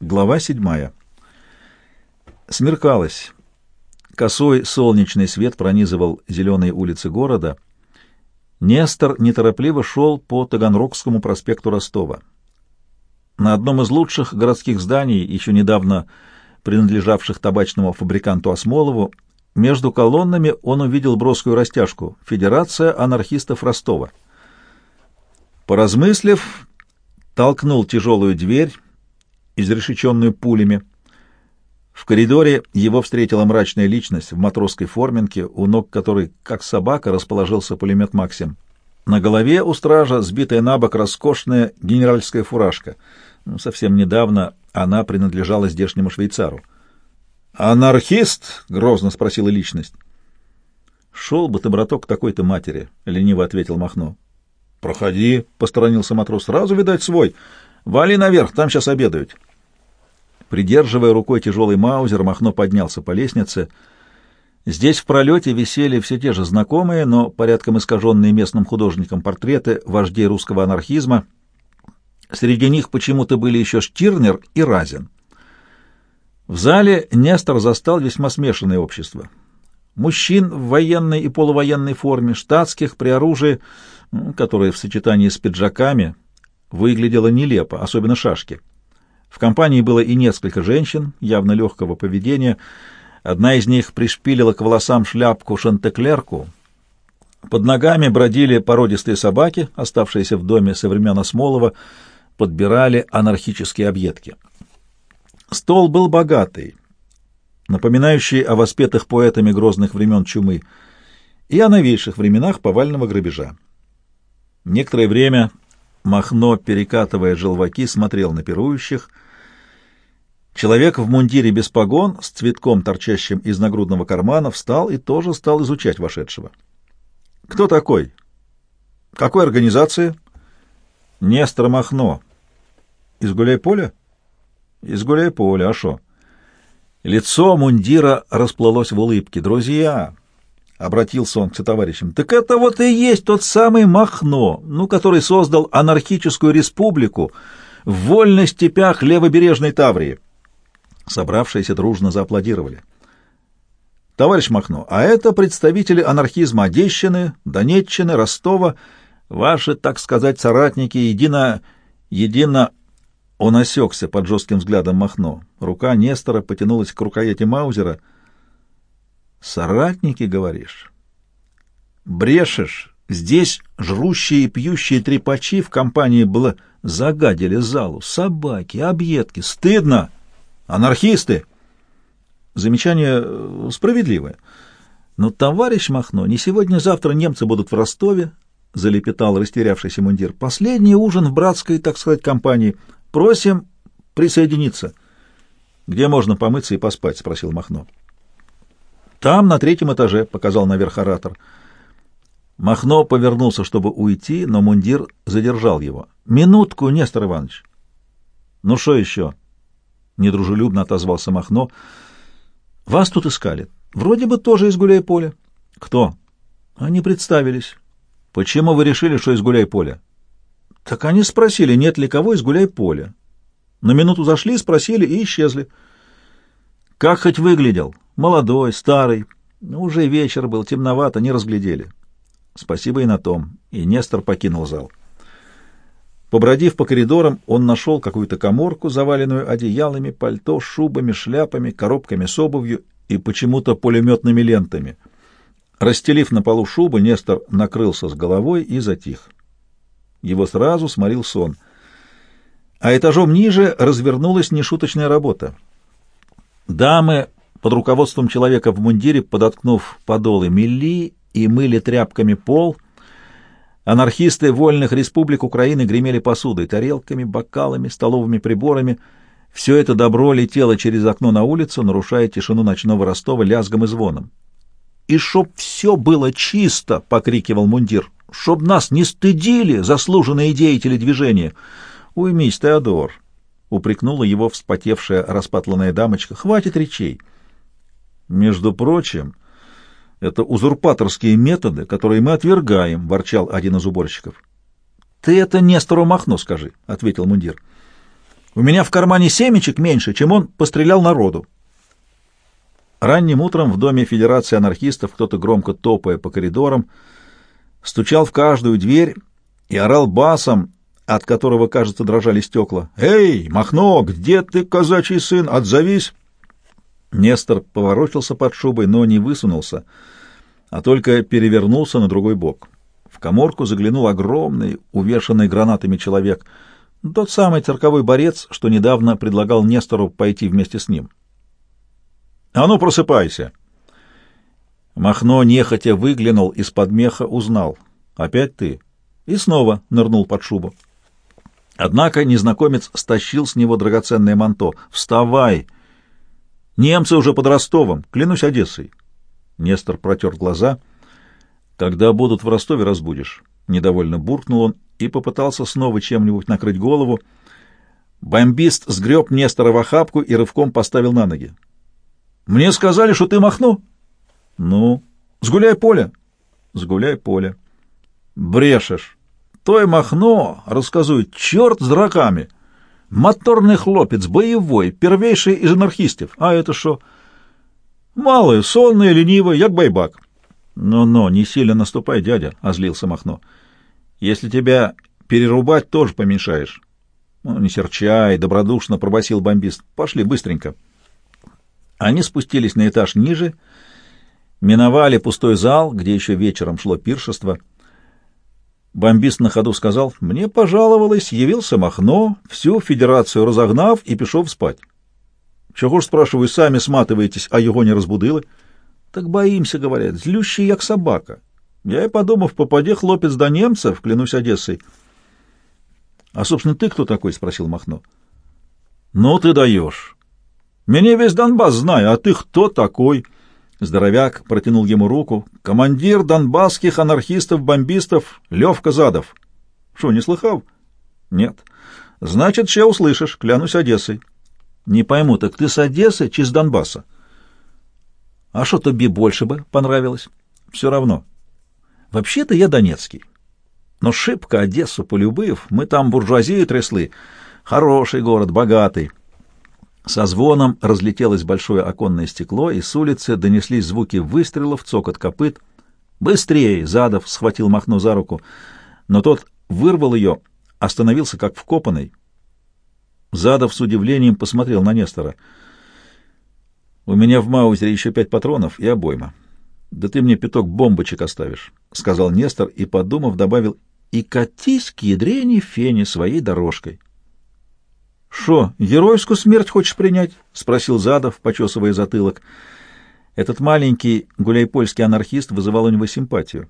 Глава седьмая. Смеркалось. Косой солнечный свет пронизывал зеленые улицы города. Нестор неторопливо шел по Таганрогскому проспекту Ростова. На одном из лучших городских зданий, еще недавно принадлежавших табачному фабриканту Осмолову, между колоннами он увидел броскую растяжку «Федерация анархистов Ростова». Поразмыслив, толкнул тяжелую дверь, изрешеченную пулями. В коридоре его встретила мрачная личность в матросской форменке, у ног которой, как собака, расположился пулемет «Максим». На голове у стража сбитая на бок роскошная генеральская фуражка. Ну, совсем недавно она принадлежала здешнему швейцару. «Анархист?» — грозно спросила личность. «Шел бы ты, браток, к такой-то матери», — лениво ответил Махно. «Проходи», — посторонился матрос. «Сразу, видать, свой. Вали наверх, там сейчас обедают». Придерживая рукой тяжелый маузер, Махно поднялся по лестнице. Здесь в пролете висели все те же знакомые, но порядком искаженные местным художником портреты вождей русского анархизма. Среди них почему-то были еще Штирнер и Разин. В зале Нестор застал весьма смешанное общество. Мужчин в военной и полувоенной форме, штатских при оружии, которые в сочетании с пиджаками выглядело нелепо, особенно шашки. В компании было и несколько женщин, явно легкого поведения. Одна из них пришпилила к волосам шляпку шантеклерку. Под ногами бродили породистые собаки, оставшиеся в доме со времен Осмолова, подбирали анархические объедки. Стол был богатый, напоминающий о воспетых поэтами грозных времен чумы и о новейших временах повального грабежа. Некоторое время Махно, перекатывая желваки, смотрел на пирующих. Человек в мундире без погон, с цветком, торчащим из нагрудного кармана, встал и тоже стал изучать вошедшего. «Кто такой? Какой организации?» «Нестор Махно». «Из гуляй-поля?» «Из гуляй-поля, а шо?» Лицо мундира расплылось в улыбке. «Друзья!» — обратился он к товарищам. «Так это вот и есть тот самый Махно, ну, который создал анархическую республику в вольных степях левобережной Таврии». Собравшиеся дружно зааплодировали. «Товарищ Махно, а это представители анархизма Одещины, Донеччины, Ростова, ваши, так сказать, соратники, едино... едино...» Он осекся под жестким взглядом Махно. Рука Нестора потянулась к рукояти Маузера — Соратники, говоришь? Брешешь. Здесь жрущие и пьющие трепачи в компании было загадили залу. Собаки, объедки. Стыдно. Анархисты. Замечание э, справедливое. Но, товарищ Махно, не сегодня-завтра немцы будут в Ростове, — залепетал растерявшийся мундир. — Последний ужин в братской, так сказать, компании. Просим присоединиться. — Где можно помыться и поспать? — спросил Махно. Там, на третьем этаже, — показал наверх оратор. Махно повернулся, чтобы уйти, но мундир задержал его. — Минутку, Нестор Иванович. — Ну что еще? — недружелюбно отозвался Махно. — Вас тут искали. Вроде бы тоже из гуляй-поля. — Кто? — Они представились. — Почему вы решили, что из гуляй-поля? — Так они спросили, нет ли кого из гуляй-поля. На минуту зашли, спросили и исчезли. — Как хоть выглядел? — Молодой, старый. Ну, уже вечер был, темновато, не разглядели. Спасибо и на том. И Нестор покинул зал. Побродив по коридорам, он нашел какую-то коморку, заваленную одеялами, пальто, шубами, шляпами, коробками с обувью и почему-то пулеметными лентами. Расстелив на полу шубу, Нестор накрылся с головой и затих. Его сразу сморил сон. А этажом ниже развернулась нешуточная работа. Дамы под руководством человека в мундире, подоткнув подолы, мели и мыли тряпками пол. Анархисты вольных республик Украины гремели посудой, тарелками, бокалами, столовыми приборами. Все это добро летело через окно на улицу, нарушая тишину ночного Ростова лязгом и звоном. «И чтоб все было чисто!» — покрикивал мундир. «Чтоб нас не стыдили заслуженные деятели движения!» «Уймись, Теодор!» — упрекнула его вспотевшая распатланная дамочка. «Хватит речей!» Между прочим, это узурпаторские методы, которые мы отвергаем, — ворчал один из уборщиков. — Ты это Нестору Махно скажи, — ответил мундир. — У меня в кармане семечек меньше, чем он пострелял народу. Ранним утром в доме Федерации анархистов кто-то громко топая по коридорам стучал в каждую дверь и орал басом, от которого, кажется, дрожали стекла. «Эй, Махно, где ты, казачий сын? Отзовись!» Нестор поворочился под шубой, но не высунулся, а только перевернулся на другой бок. В коморку заглянул огромный, увешанный гранатами человек, тот самый цирковой борец, что недавно предлагал Нестору пойти вместе с ним. «А ну, просыпайся!» Махно нехотя выглянул из-под меха, узнал. «Опять ты?» И снова нырнул под шубу. Однако незнакомец стащил с него драгоценное манто. «Вставай! Немцы уже под Ростовом, клянусь Одессой!» Нестор протер глаза. «Когда будут в Ростове, разбудишь». Недовольно буркнул он и попытался снова чем-нибудь накрыть голову. Бомбист сгреб Нестора в охапку и рывком поставил на ноги. «Мне сказали, что ты махну?» «Ну, сгуляй поле». «Сгуляй поле». «Брешешь». Той Махно рассказывает, черт с драками. Моторный хлопец, боевой, первейший из анархистов. А это что? Малое, сонное, ленивое, як байбак. Но-но, не сильно наступай, дядя, — озлился Махно. Если тебя перерубать, тоже помешаешь. Ну, не серчай, добродушно пробасил бомбист. Пошли быстренько. Они спустились на этаж ниже, миновали пустой зал, где еще вечером шло пиршество — Бомбист на ходу сказал, «Мне пожаловалось, явился Махно, всю федерацию разогнав и пішов спать». «Чего ж, спрашиваю, сами сматываетесь, а его не разбудили?» «Так боимся, — говорят, — злющий, як собака. Я и подумав, попаде хлопец до немцев, клянусь Одессой». «А, собственно, ты кто такой?» — спросил Махно. «Ну ты даешь. Меня весь Донбасс знаю, а ты кто такой?» Здоровяк протянул ему руку. «Командир донбасских анархистов-бомбистов Левка Задов». «Что, не слыхал?» «Нет». «Значит, ще услышишь, клянусь Одессой». «Не пойму, так ты с Одессы, чи с Донбасса?» «А что тебе больше бы понравилось?» «Все равно». «Вообще-то я донецкий. Но шибко Одессу полюбив, мы там буржуазию трясли. Хороший город, богатый». Со звоном разлетелось большое оконное стекло, и с улицы донеслись звуки выстрелов, цокот копыт. «Быстрее!» — Задов схватил Махно за руку, но тот вырвал ее, остановился как вкопанный. Задов с удивлением посмотрел на Нестора. «У меня в Маузере еще пять патронов и обойма. Да ты мне пяток бомбочек оставишь», — сказал Нестор и, подумав, добавил, «и катись к ядрене фене своей дорожкой». «Шо, геройскую смерть хочешь принять?» — спросил Задов, почесывая затылок. Этот маленький гуляйпольский анархист вызывал у него симпатию.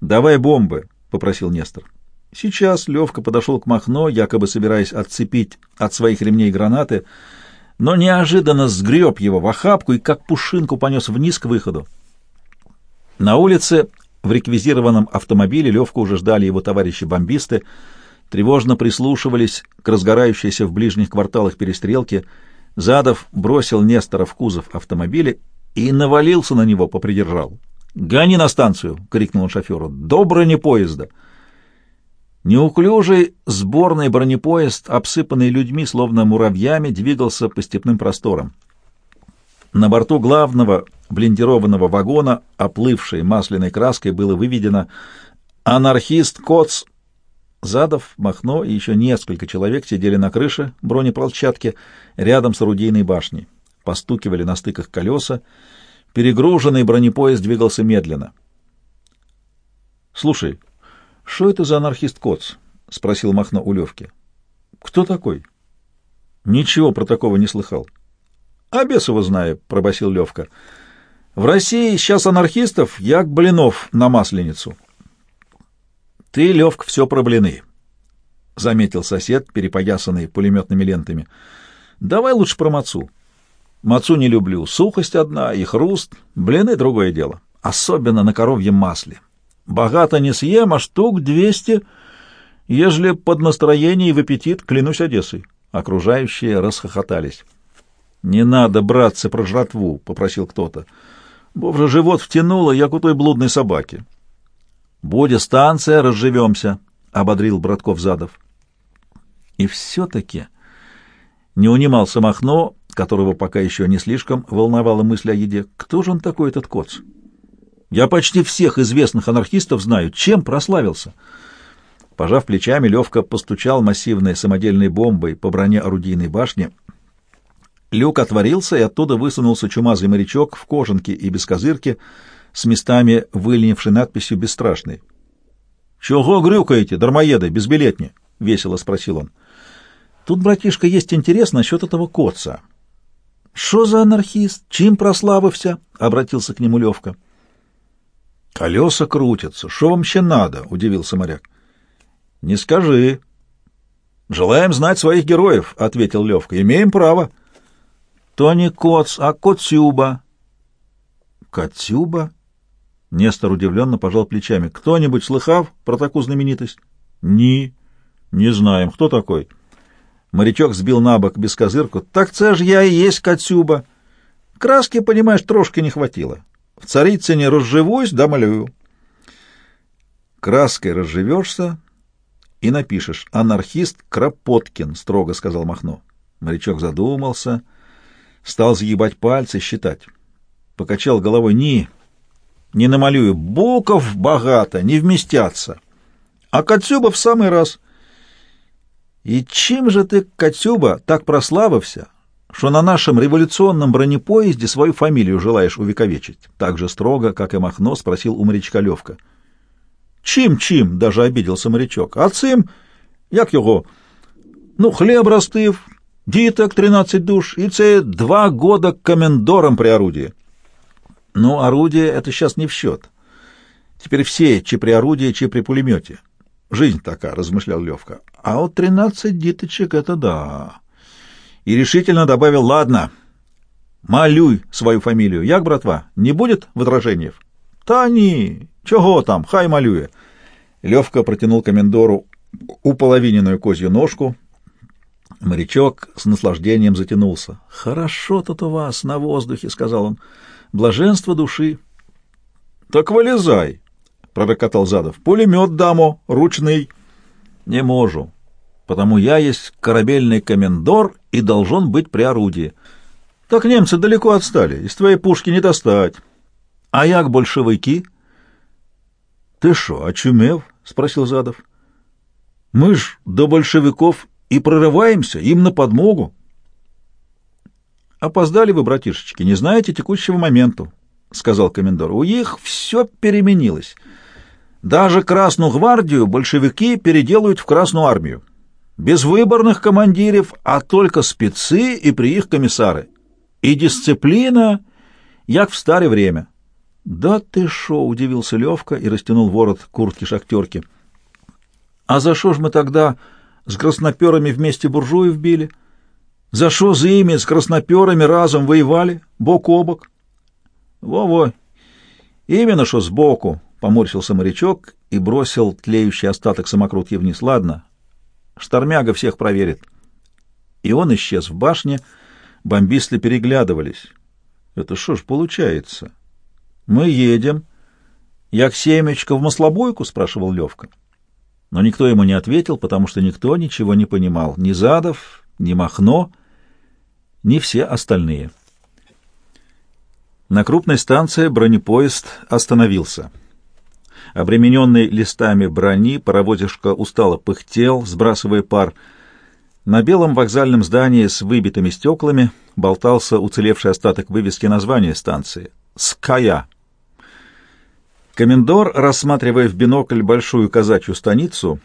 «Давай бомбы», — попросил Нестор. Сейчас Левка подошел к Махно, якобы собираясь отцепить от своих ремней гранаты, но неожиданно сгреб его в охапку и как пушинку понес вниз к выходу. На улице в реквизированном автомобиле Левку уже ждали его товарищи-бомбисты — тревожно прислушивались к разгорающейся в ближних кварталах перестрелке. Задов бросил Нестора в кузов автомобиля и навалился на него, попридержал. «Гони на станцию!» — крикнул он шоферу. «До бронепоезда!» Неуклюжий сборный бронепоезд, обсыпанный людьми, словно муравьями, двигался по степным просторам. На борту главного блиндированного вагона, оплывшей масляной краской, было выведено «Анархист Коц Задов, Махно и еще несколько человек сидели на крыше бронеплощадки рядом с орудийной башней. Постукивали на стыках колеса. Перегруженный бронепоезд двигался медленно. — Слушай, что это за анархист Коц? — спросил Махно у Левки. — Кто такой? — Ничего про такого не слыхал. — А бес его знаю, — пробасил Левка. — В России сейчас анархистов, як блинов на масленицу. — «Ты, Левка, все про блины», — заметил сосед, перепоясанный пулеметными лентами. «Давай лучше про мацу. Мацу не люблю. Сухость одна и хруст. Блины — другое дело. Особенно на коровьем масле. Богато не съем, а штук двести, ежели под настроение и в аппетит, клянусь Одессой». Окружающие расхохотались. «Не надо, братцы, про жратву», — попросил кто-то. «Боже, живот втянуло, у той блудной собаки». «Будет станция, разживемся», — ободрил Братков Задов. И все-таки не унимался Махно, которого пока еще не слишком волновала мысль о еде. Кто же он такой, этот коц? Я почти всех известных анархистов знаю. Чем прославился? Пожав плечами, Левка постучал массивной самодельной бомбой по броне орудийной башни. Люк отворился, и оттуда высунулся чумазый морячок в кожанке и без козырки, с местами выленившей надписью «Бесстрашный». — Чего грюкаете, дармоеды, безбилетни? — весело спросил он. — Тут, братишка, есть интерес насчет этого коца. — Что за анархист? Чим прославився? — обратился к нему Левка. — Колеса крутятся. Что вам еще надо? — удивился моряк. — Не скажи. — Желаем знать своих героев, — ответил Левка. — Имеем право. — То не коц, а коцюба. — Котюба? Нестор удивленно пожал плечами. — Кто-нибудь слыхав про такую знаменитость? — Ни. — Не знаем. Кто такой? Морячок сбил на бок без козырку. — Так це ж я и есть Котюба. Краски, понимаешь, трошки не хватило. В Царицыне разживусь, да малюю. Краской разживешься и напишешь «Анархист Кропоткин», — строго сказал Махно. Морячок задумался, стал загибать пальцы, считать. Покачал головой «Ни, не намалюю. Буков богато, не вместятся. А Катюба в самый раз. И чем же ты, Катюба, так прославився, что на нашем революционном бронепоезде свою фамилию желаешь увековечить? Так же строго, как и Махно, спросил у морячка Левка. Чим-чим, даже обиделся морячок. А цим, як його? Ну, хлеб ростив, діток тринадцать душ, и це два года комендором при орудии. Ну, орудие — это сейчас не в счет. Теперь все, чи при орудии, чи при пулемете. Жизнь такая, — размышлял Левка. А вот тринадцать диточек — это да. И решительно добавил, ладно, малюй свою фамилию. Як, братва, не будет возражений? Та ні, чого там, хай малює. Левка протянул комендору уполовиненную козью ножку. Морячок с наслаждением затянулся. «Хорошо тут у вас на воздухе», — сказал он блаженство души. — Так вылезай, — пророкотал Задов. — Пулемет дамо, ручный. — Не можу, потому я есть корабельный комендор и должен быть при орудии. — Так немцы далеко отстали, из твоей пушки не достать. — А як большевики? — Ты шо, очумев? — спросил Задов. — Мы ж до большевиков и прорываемся, им на подмогу. «Опоздали вы, братишечки, не знаете текущего моменту», — сказал комендор. «У них все переменилось. Даже Красную гвардию большевики переделают в Красную армию. Без выборных командиров, а только спецы и при их комиссары. И дисциплина, як в старое время». «Да ты шо!» — удивился Левка и растянул ворот куртки шахтерки. «А за что ж мы тогда с красноперами вместе буржуев били?» За что за ими с красноперами разом воевали, бок о бок? Во-во, именно что сбоку, — поморщился морячок и бросил тлеющий остаток самокрутки вниз. Ладно, штормяга всех проверит. И он исчез в башне, бомбисты переглядывались. Это что ж получается? Мы едем. Я к семечко в маслобойку? — спрашивал Левка. Но никто ему не ответил, потому что никто ничего не понимал. Ни Задов, ни Махно — не все остальные. На крупной станции бронепоезд остановился. Обремененный листами брони, паровозишка устало пыхтел, сбрасывая пар. На белом вокзальном здании с выбитыми стеклами болтался уцелевший остаток вывески названия станции — «Ская». Комендор, рассматривая в бинокль большую казачью станицу,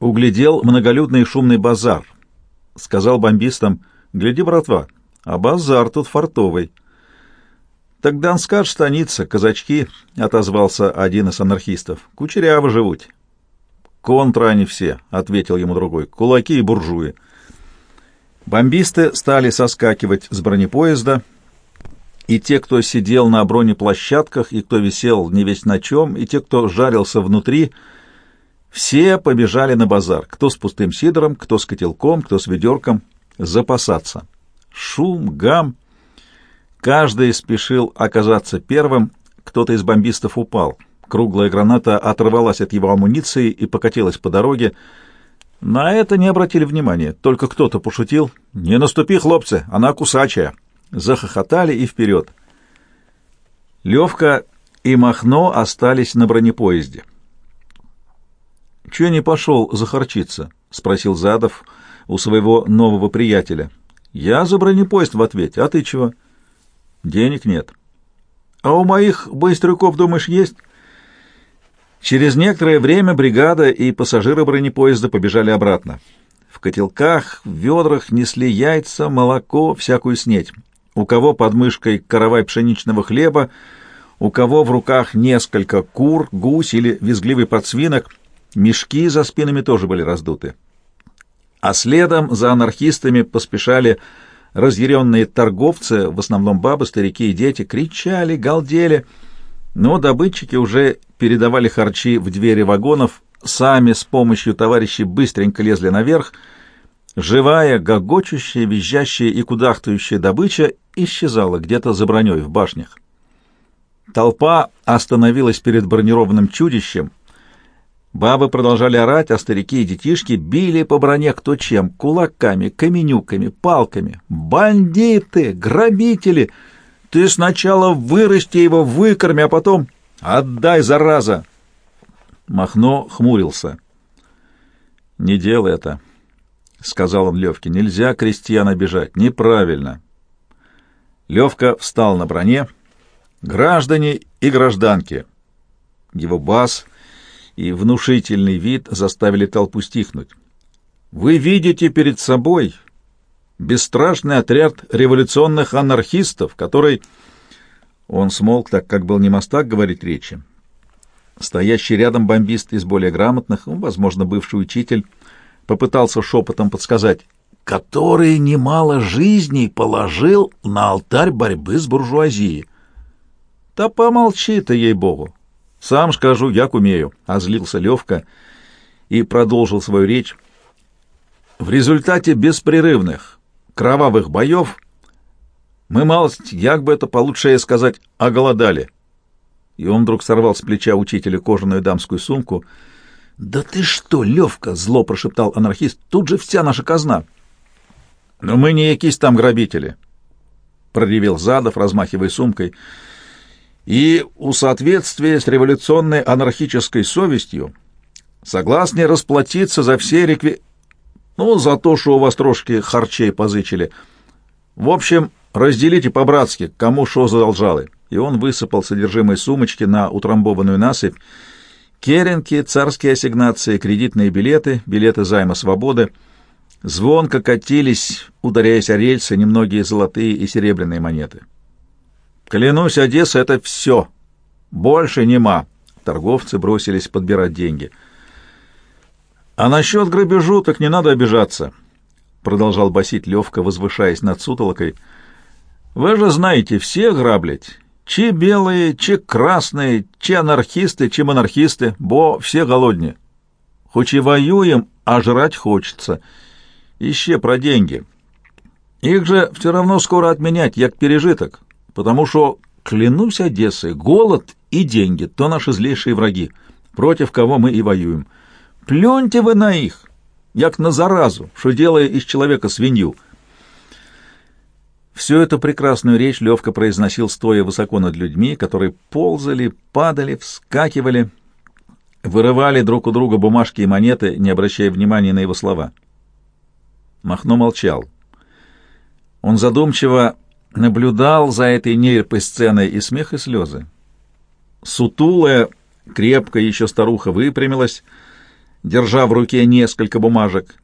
углядел многолюдный шумный базар. Сказал бомбистам — Гляди, братва, а базар тут фартовый. Так Донскат станица, казачки, — отозвался один из анархистов. Кучеряво живут. Контра они все, — ответил ему другой, — кулаки и буржуи. Бомбисты стали соскакивать с бронепоезда, и те, кто сидел на бронеплощадках, и кто висел не весь на чем, и те, кто жарился внутри, все побежали на базар, кто с пустым сидором, кто с котелком, кто с ведерком — запасаться. Шум, гам. Каждый спешил оказаться первым, кто-то из бомбистов упал. Круглая граната оторвалась от его амуниции и покатилась по дороге. На это не обратили внимания, только кто-то пошутил. «Не наступи, хлопцы, она кусачая!» Захохотали и вперед. Левка и Махно остались на бронепоезде. «Чего не пошел захорчиться?» — спросил Задов у своего нового приятеля. «Я за бронепоезд в ответе, а ты чего?» «Денег нет». «А у моих быстрюков, думаешь, есть?» Через некоторое время бригада и пассажиры бронепоезда побежали обратно. В котелках, в ведрах несли яйца, молоко, всякую снеть. У кого под мышкой каравай пшеничного хлеба, у кого в руках несколько кур, гусь или визгливый подсвинок, мешки за спинами тоже были раздуты. А следом за анархистами поспешали разъяренные торговцы, в основном бабы, старики и дети, кричали, галдели, но добытчики уже передавали харчи в двери вагонов, сами с помощью товарищей быстренько лезли наверх, живая, гогочущая, визжащая и кудахтающая добыча исчезала где-то за броней в башнях. Толпа остановилась перед бронированным чудищем. Бабы продолжали орать, а старики и детишки били по броне кто чем — кулаками, каменюками, палками. «Бандиты! Грабители! Ты сначала вырасти его, выкорми, а потом отдай, зараза!» Махно хмурился. «Не делай это», — сказал он Левке. «Нельзя крестьян обижать. Неправильно». Левка встал на броне. «Граждане и гражданки!» Его бас и внушительный вид заставили толпу стихнуть. «Вы видите перед собой бесстрашный отряд революционных анархистов, который...» Он смолк, так как был не мостак говорить речи. Стоящий рядом бомбист из более грамотных, ну, возможно, бывший учитель, попытался шепотом подсказать который немало жизней положил на алтарь борьбы с буржуазией. Да помолчи ты, ей-богу. Сам скажу, як умею, — озлился Левка и продолжил свою речь. В результате беспрерывных кровавых боев мы малость, як бы это получше сказать, оголодали. И он вдруг сорвал с плеча учителя кожаную дамскую сумку. «Да ты что, Левка!» — зло прошептал анархист. «Тут же вся наша казна!» Но мы не якись там грабители, — проревел Задов, размахивая сумкой. И у соответствия с революционной анархической совестью согласны расплатиться за все рекви... Ну, за то, что у вас трошки харчей позычили. В общем, разделите по-братски, кому что задолжалы. И он высыпал содержимое сумочки на утрамбованную насыпь. Керенки, царские ассигнации, кредитные билеты, билеты займа свободы — Звонко катились, ударяясь о рельсы, немногие золотые и серебряные монеты. «Клянусь, Одесса — это все. Больше нема». Торговцы бросились подбирать деньги. «А насчет грабежу так не надо обижаться», — продолжал басить Левка, возвышаясь над сутолокой. «Вы же знаете, все граблять. Чи белые, чи красные, чи анархисты, чи монархисты, бо все голодні. Хоть и воюем, а жрать хочется». Іще про деньги. Их же все равно скоро отменять, як пережиток, потому что, клянусь Одессой, голод и деньги — то наши злейшие враги, против кого мы и воюем. Плюньте вы на их, як на заразу, что делая из человека свинью. Всю эту прекрасную речь Левка произносил, стоя высоко над людьми, которые ползали, падали, вскакивали, вырывали друг у друга бумажки и монеты, не обращая внимания на его слова. Махно молчал. Он задумчиво наблюдал за этой нелепой сценой и смех, и слезы. Сутулая, крепкая еще старуха выпрямилась, держа в руке несколько бумажек.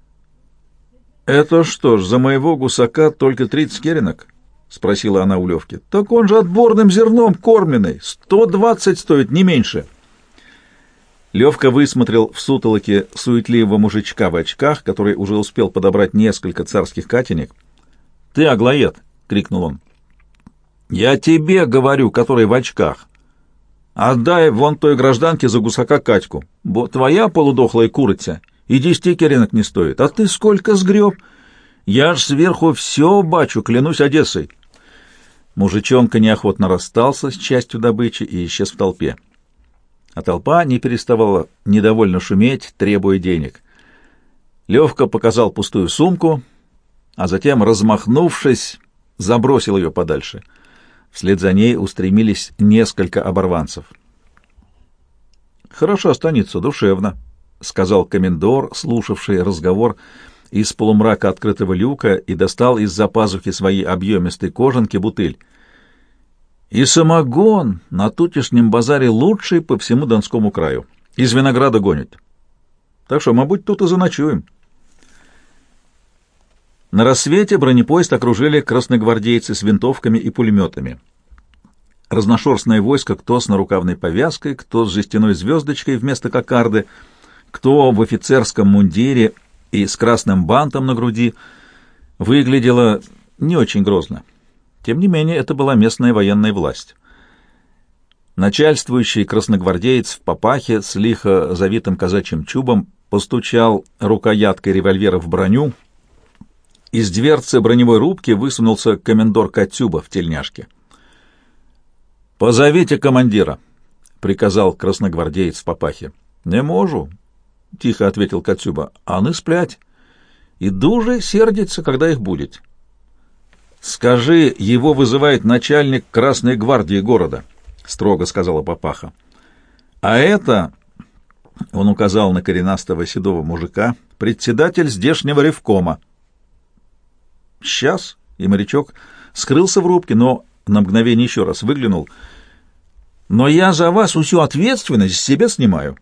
«Это что ж, за моего гусака только тридцать керенок?» — спросила она у Левки. «Так он же отборным зерном кормленный. Сто двадцать стоит, не меньше». Левка высмотрел в сутолоке суетливого мужичка в очках, который уже успел подобрать несколько царских катенек. «Ты, Аглоед!» — крикнул он. «Я тебе говорю, который в очках. Отдай вон той гражданке за гусака Катьку, бо твоя полудохлая курица и десяти керенок не стоит. А ты сколько сгреб? Я ж сверху все бачу, клянусь Одессой». Мужичонка неохотно расстался с частью добычи и исчез в толпе а толпа не переставала недовольно шуметь, требуя денег. Левка показал пустую сумку, а затем, размахнувшись, забросил ее подальше. Вслед за ней устремились несколько оборванцев. «Хорошо останется, душевно», — сказал комендор, слушавший разговор из полумрака открытого люка и достал из-за пазухи своей объемистой кожанки бутыль. «И самогон на тутешнем базаре лучший по всему Донскому краю. Из винограда гонят. Так что, мабуть, тут и заночуем». На рассвете бронепоезд окружили красногвардейцы с винтовками и пулеметами. Разношерстное войско, кто с нарукавной повязкой, кто с жестяной звездочкой вместо кокарды, кто в офицерском мундире и с красным бантом на груди, выглядело не очень грозно. Тем не менее, это была местная военная власть. Начальствующий красногвардеец в папахе с лихо завитым казачьим чубом постучал рукояткой револьвера в броню. Из дверцы броневой рубки высунулся комендор Катюба в тельняшке. «Позовите командира», — приказал красногвардеец в папахе. «Не можу», — тихо ответил Катюба. «Аны сплять. И дуже сердится, когда их будет». «Скажи, его вызывает начальник Красной гвардии города», — строго сказала папаха. «А это...» — он указал на коренастого седого мужика, — председатель здешнего ревкома. «Сейчас», — и морячок скрылся в рубке, но на мгновение еще раз выглянул — но я за вас всю ответственность с себя снимаю.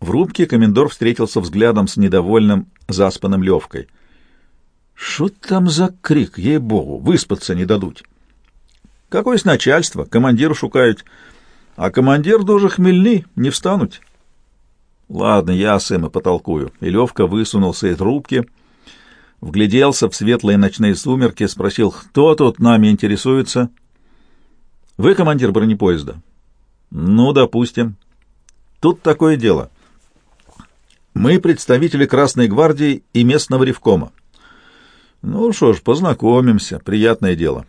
В рубке комендор встретился взглядом с недовольным заспанным Левкой. Что там за крик, ей-богу, выспаться не дадут. Какое с начальство, командир шукают, а командир дуже хмельный, не встануть. Ладно, я с им потолкую. И Левка высунулся из рубки, вгляделся в светлые ночные сумерки, спросил, кто тут нами интересуется — вы командир бронепоезда? Ну, допустим. Тут такое дело. Мы представители Красной гвардии и местного ревкома. Ну что ж, познакомимся, приятное дело.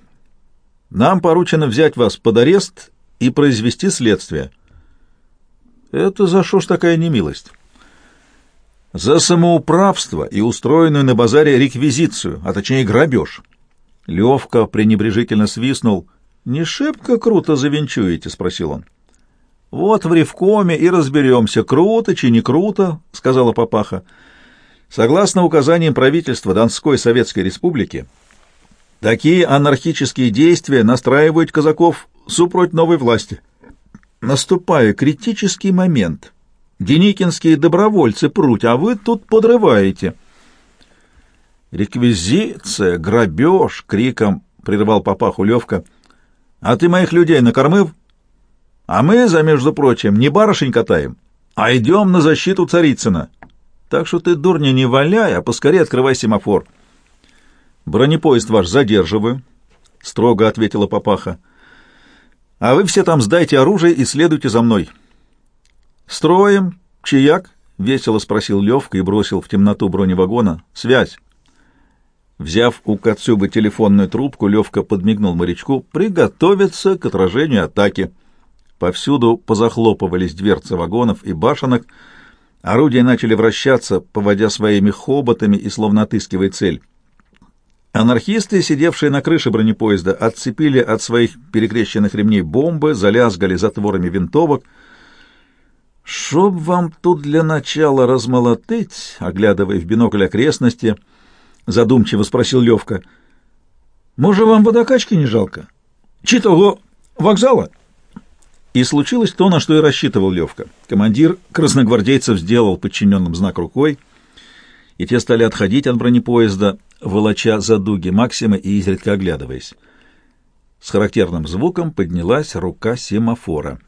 Нам поручено взять вас под арест и произвести следствие. Это за что ж такая немилость? За самоуправство и устроенную на базаре реквизицию, а точнее грабеж. Левка пренебрежительно свистнул — «Не шибко круто завинчуете?» — спросил он. «Вот в ревкоме и разберемся, круто чи не круто», — сказала папаха. «Согласно указаниям правительства Донской Советской Республики, такие анархические действия настраивают казаков супроть новой власти. Наступая критический момент, деникинские добровольцы пруть, а вы тут подрываете». «Реквизиция, грабеж!» — криком прервал папаху Левка — а ты моих людей накормил? А мы, за между прочим, не барышень катаем, а идем на защиту Царицына. Так что ты, дурня, не валяй, а поскорее открывай семафор. Бронепоезд ваш задерживаю, — строго ответила папаха. А вы все там сдайте оружие и следуйте за мной. Строим, чаяк, — весело спросил Левка и бросил в темноту броневагона. Связь. Взяв у Кацюбы телефонную трубку, Левка подмигнул морячку приготовиться к отражению атаки. Повсюду позахлопывались дверцы вагонов и башенок, орудия начали вращаться, поводя своими хоботами и словно отыскивая цель. Анархисты, сидевшие на крыше бронепоезда, отцепили от своих перекрещенных ремней бомбы, залязгали затворами винтовок. «Чтоб вам тут для начала размолотыть», — оглядывая в бинокль окрестности, — задумчиво спросил Левка. Может, вам водокачки не жалко? Чи вокзала? И случилось то, на что и рассчитывал Левка. Командир красногвардейцев сделал подчиненным знак рукой, и те стали отходить от бронепоезда, волоча за дуги Максима и изредка оглядываясь. С характерным звуком поднялась рука семафора.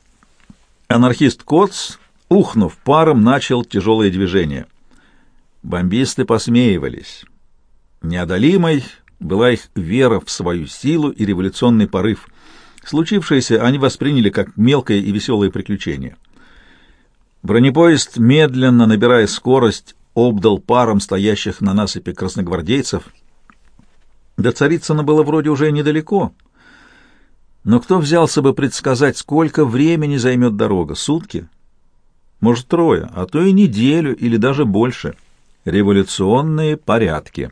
Анархист Коц, ухнув паром, начал тяжелое движение. Бомбисты посмеивались. Неодолимой была их вера в свою силу и революционный порыв. Случившееся они восприняли как мелкое и веселое приключение. Бронепоезд, медленно набирая скорость, обдал паром стоящих на насыпи красногвардейцев. До Царицына было вроде уже недалеко, но кто взялся бы предсказать, сколько времени займет дорога? Сутки? Может, трое, а то и неделю или даже больше — Революционные порядки.